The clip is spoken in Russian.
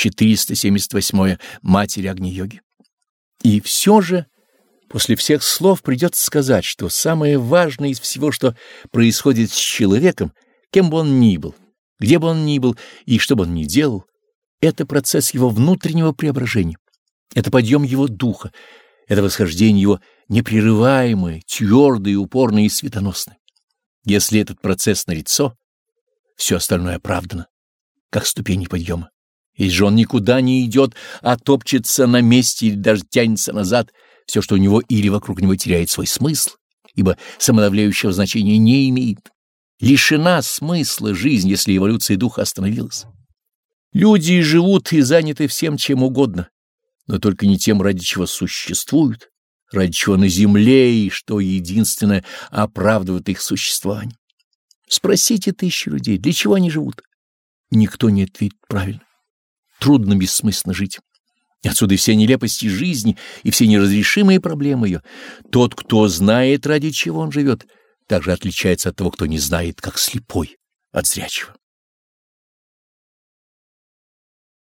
478. Матери Агни-йоги. И все же после всех слов придется сказать, что самое важное из всего, что происходит с человеком, кем бы он ни был, где бы он ни был и что бы он ни делал, это процесс его внутреннего преображения, это подъем его духа, это восхождение его непрерываемое, твердое, упорное и светоносное. Если этот процесс налицо, все остальное оправдано, как ступени подъема. И же он никуда не идет, а топчется на месте или даже тянется назад, все, что у него или вокруг него теряет свой смысл, ибо самодавляющего значения не имеет. Лишена смысла жизнь, если эволюция духа остановилась. Люди живут и заняты всем чем угодно, но только не тем, ради чего существуют, ради чего на земле и что единственное оправдывает их существование. Спросите тысячи людей, для чего они живут. Никто не ответит правильно. Трудно бессмысленно жить. Отсюда все нелепости жизни и все неразрешимые проблемы ее. Тот, кто знает, ради чего он живет, также отличается от того, кто не знает, как слепой от зрячего.